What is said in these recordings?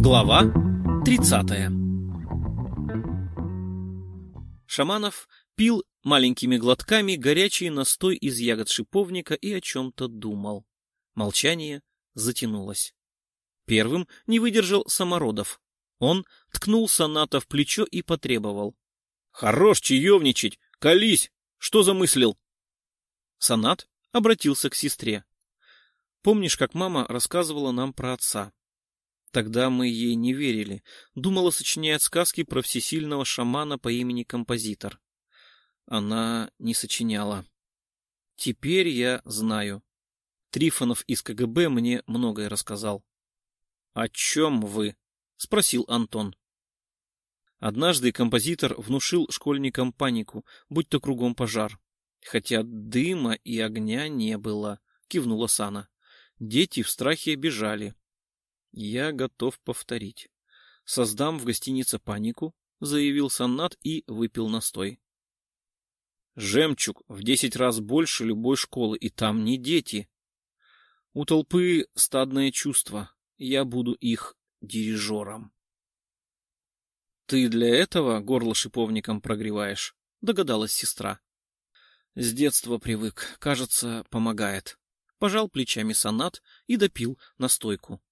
Глава 30 Шаманов пил маленькими глотками горячий настой из ягод шиповника и о чем-то думал. Молчание затянулось. Первым не выдержал Самородов. Он ткнул Соната в плечо и потребовал. — Хорош чаевничать! Колись! Что замыслил? Санат обратился к сестре. — Помнишь, как мама рассказывала нам про отца? Тогда мы ей не верили. Думала, сочиняет сказки про всесильного шамана по имени Композитор. Она не сочиняла. Теперь я знаю. Трифонов из КГБ мне многое рассказал. — О чем вы? — спросил Антон. Однажды композитор внушил школьникам панику, будь то кругом пожар. Хотя дыма и огня не было, кивнула Сана. Дети в страхе бежали. Я готов повторить. Создам в гостинице панику, заявил Саннат и выпил настой. Жемчуг в десять раз больше любой школы, и там не дети. У толпы стадное чувство. Я буду их дирижером. Ты для этого горло шиповником прогреваешь, догадалась сестра. С детства привык, кажется, помогает. Пожал плечами сонат и допил настойку.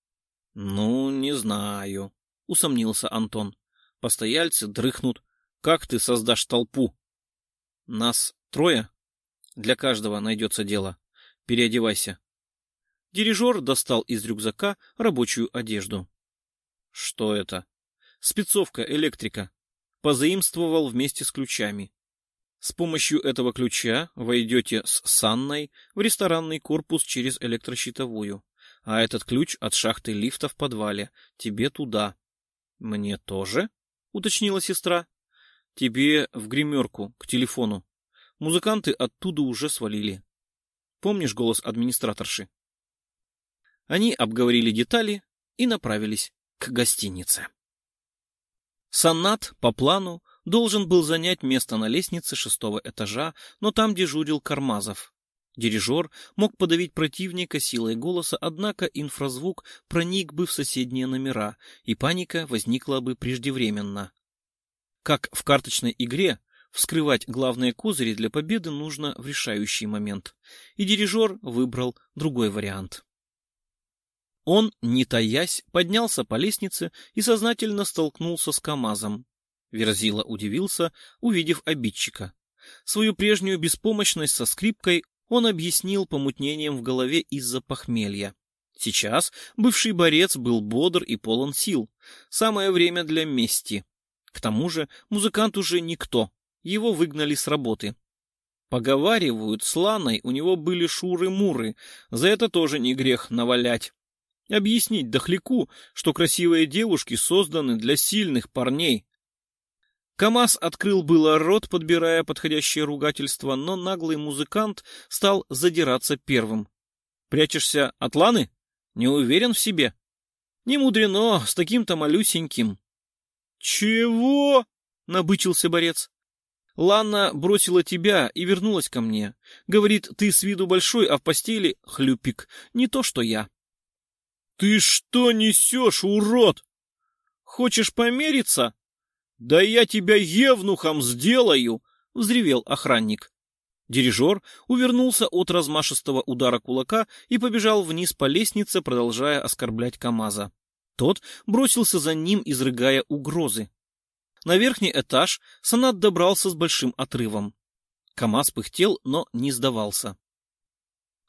Ну, не знаю, усомнился Антон. Постояльцы дрыхнут. Как ты создашь толпу? Нас трое? Для каждого найдется дело. Переодевайся. Дирижер достал из рюкзака рабочую одежду. Что это? Спецовка электрика. Позаимствовал вместе с ключами. С помощью этого ключа войдете с Санной в ресторанный корпус через электрощитовую. А этот ключ от шахты лифта в подвале. Тебе туда. Мне тоже? Уточнила сестра. Тебе в гримерку, к телефону. Музыканты оттуда уже свалили. Помнишь голос администраторши? Они обговорили детали и направились к гостинице. Саннат по плану должен был занять место на лестнице шестого этажа, но там дежурил Кармазов. Дирижер мог подавить противника силой голоса, однако инфразвук проник бы в соседние номера, и паника возникла бы преждевременно. Как в карточной игре, вскрывать главные козыри для победы нужно в решающий момент, и дирижер выбрал другой вариант. Он, не таясь, поднялся по лестнице и сознательно столкнулся с КамАЗом. Верзила удивился, увидев обидчика. Свою прежнюю беспомощность со скрипкой он объяснил помутнением в голове из-за похмелья. Сейчас бывший борец был бодр и полон сил. Самое время для мести. К тому же музыкант уже никто. Его выгнали с работы. Поговаривают, с Ланой у него были шуры-муры. За это тоже не грех навалять. Объяснить дохляку, что красивые девушки созданы для сильных парней, КамАЗ открыл было рот, подбирая подходящее ругательство, но наглый музыкант стал задираться первым. «Прячешься от Ланы? Не уверен в себе?» «Не мудрено, с таким-то малюсеньким». «Чего?» — набычился борец. «Лана бросила тебя и вернулась ко мне. Говорит, ты с виду большой, а в постели — хлюпик. Не то, что я». «Ты что несешь, урод? Хочешь помериться?» «Да я тебя евнухом сделаю!» — взревел охранник. Дирижер увернулся от размашистого удара кулака и побежал вниз по лестнице, продолжая оскорблять КамАЗа. Тот бросился за ним, изрыгая угрозы. На верхний этаж Санат добрался с большим отрывом. КамАЗ пыхтел, но не сдавался.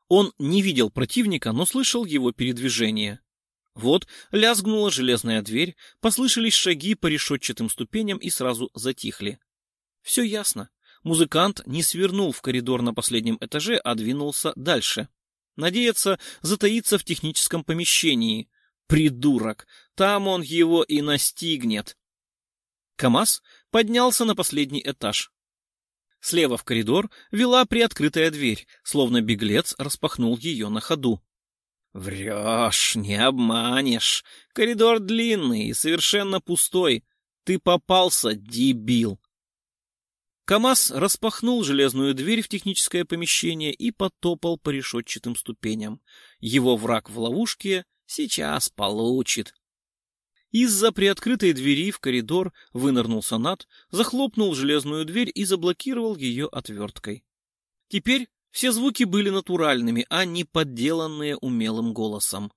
Он не видел противника, но слышал его передвижение. Вот лязгнула железная дверь, послышались шаги по решетчатым ступеням и сразу затихли. Все ясно. Музыкант не свернул в коридор на последнем этаже, а двинулся дальше. Надеется затаиться в техническом помещении. Придурок! Там он его и настигнет. КамАЗ поднялся на последний этаж. Слева в коридор вела приоткрытая дверь, словно беглец распахнул ее на ходу. Врешь, не обманешь. Коридор длинный и совершенно пустой. Ты попался, дебил. КамАЗ распахнул железную дверь в техническое помещение и потопал по решетчатым ступеням. Его враг в ловушке сейчас получит. Из-за приоткрытой двери в коридор вынырнул Санат, захлопнул железную дверь и заблокировал ее отверткой. Теперь все звуки были натуральными, а не подделанные умелым голосом.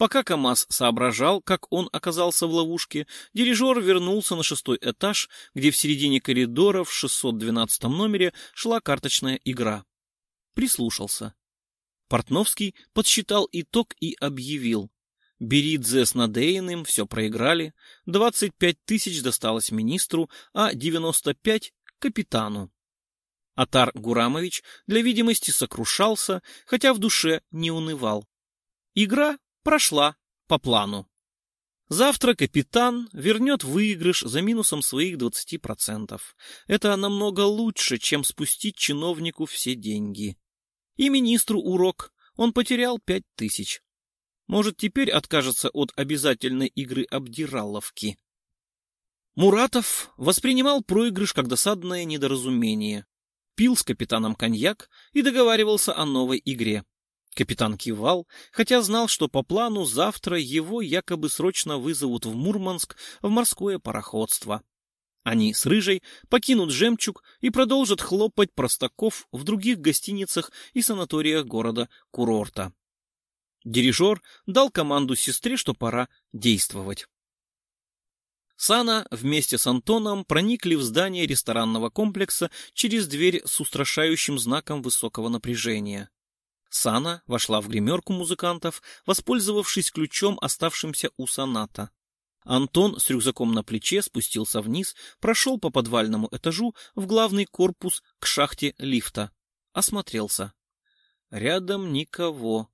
Пока КамАЗ соображал, как он оказался в ловушке, дирижер вернулся на шестой этаж, где в середине коридора в 612 номере шла карточная игра. Прислушался. Портновский подсчитал итог и объявил. Беридзе с Надеиным все проиграли, 25 тысяч досталось министру, а 95 — капитану. Атар Гурамович для видимости сокрушался, хотя в душе не унывал. Игра прошла по плану. Завтра капитан вернет выигрыш за минусом своих 20%. Это намного лучше, чем спустить чиновнику все деньги. И министру урок. Он потерял пять тысяч. Может, теперь откажется от обязательной игры обдираловки. Муратов воспринимал проигрыш как досадное недоразумение. Пил с капитаном коньяк и договаривался о новой игре. Капитан кивал, хотя знал, что по плану завтра его якобы срочно вызовут в Мурманск в морское пароходство. Они с Рыжей покинут «Жемчуг» и продолжат хлопать простаков в других гостиницах и санаториях города-курорта. Дирижер дал команду сестре, что пора действовать. Сана вместе с Антоном проникли в здание ресторанного комплекса через дверь с устрашающим знаком высокого напряжения. Сана вошла в гримерку музыкантов, воспользовавшись ключом, оставшимся у соната. Антон с рюкзаком на плече спустился вниз, прошел по подвальному этажу в главный корпус к шахте лифта. Осмотрелся. Рядом никого.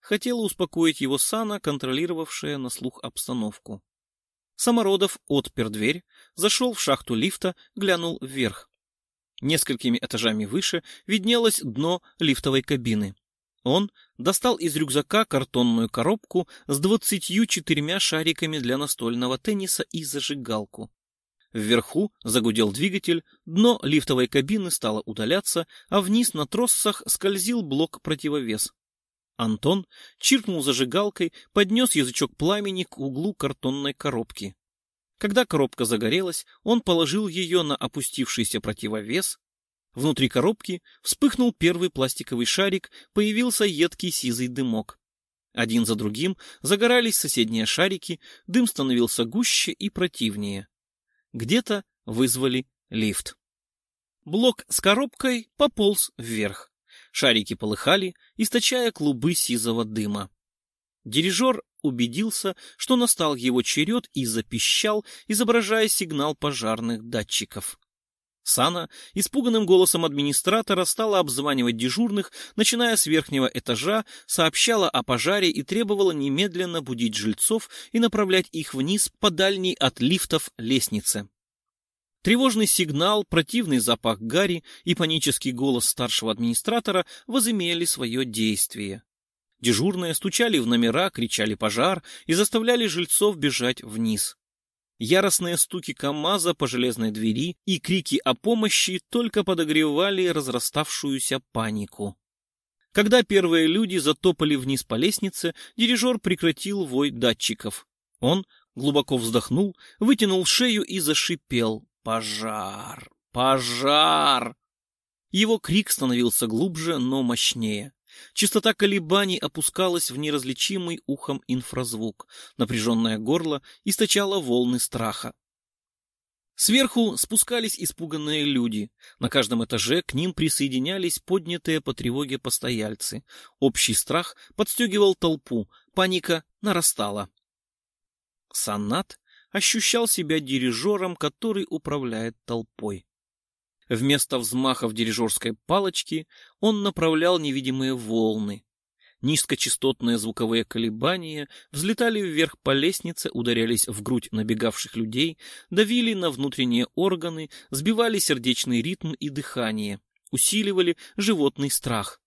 Хотела успокоить его Сана, контролировавшая на слух обстановку. Самородов отпер дверь, зашел в шахту лифта, глянул вверх. Несколькими этажами выше виднелось дно лифтовой кабины. Он достал из рюкзака картонную коробку с двадцатью четырьмя шариками для настольного тенниса и зажигалку. Вверху загудел двигатель, дно лифтовой кабины стало удаляться, а вниз на троссах скользил блок-противовес. Антон чиркнул зажигалкой, поднес язычок пламени к углу картонной коробки. Когда коробка загорелась, он положил ее на опустившийся противовес, Внутри коробки вспыхнул первый пластиковый шарик, появился едкий сизый дымок. Один за другим загорались соседние шарики, дым становился гуще и противнее. Где-то вызвали лифт. Блок с коробкой пополз вверх. Шарики полыхали, источая клубы сизого дыма. Дирижер убедился, что настал его черед и запищал, изображая сигнал пожарных датчиков. Сана испуганным голосом администратора стала обзванивать дежурных, начиная с верхнего этажа, сообщала о пожаре и требовала немедленно будить жильцов и направлять их вниз по дальней от лифтов лестнице. Тревожный сигнал, противный запах гари и панический голос старшего администратора возымели свое действие. Дежурные стучали в номера, кричали «пожар» и заставляли жильцов бежать вниз. Яростные стуки КамАЗа по железной двери и крики о помощи только подогревали разраставшуюся панику. Когда первые люди затопали вниз по лестнице, дирижер прекратил вой датчиков. Он глубоко вздохнул, вытянул шею и зашипел «Пожар! Пожар!». Его крик становился глубже, но мощнее. Частота колебаний опускалась в неразличимый ухом инфразвук. Напряженное горло источало волны страха. Сверху спускались испуганные люди. На каждом этаже к ним присоединялись поднятые по тревоге постояльцы. Общий страх подстегивал толпу, паника нарастала. Санат ощущал себя дирижером, который управляет толпой. Вместо взмахов дирижерской палочки он направлял невидимые волны. Низкочастотные звуковые колебания взлетали вверх по лестнице, ударялись в грудь набегавших людей, давили на внутренние органы, сбивали сердечный ритм и дыхание, усиливали животный страх.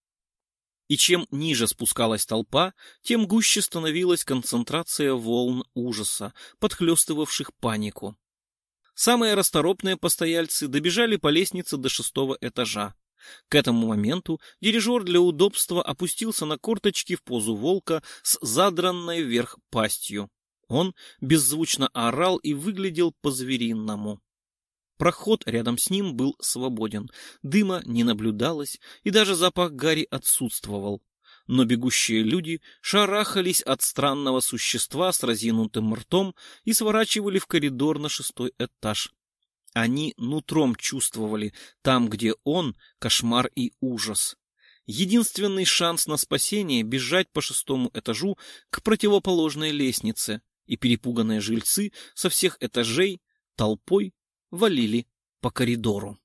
И чем ниже спускалась толпа, тем гуще становилась концентрация волн ужаса, подхлестывавших панику. Самые расторопные постояльцы добежали по лестнице до шестого этажа. К этому моменту дирижер для удобства опустился на корточки в позу волка с задранной вверх пастью. Он беззвучно орал и выглядел по-звериному. Проход рядом с ним был свободен, дыма не наблюдалось, и даже запах гари отсутствовал. Но бегущие люди шарахались от странного существа с разинутым ртом и сворачивали в коридор на шестой этаж. Они нутром чувствовали, там, где он, кошмар и ужас. Единственный шанс на спасение — бежать по шестому этажу к противоположной лестнице, и перепуганные жильцы со всех этажей толпой валили по коридору.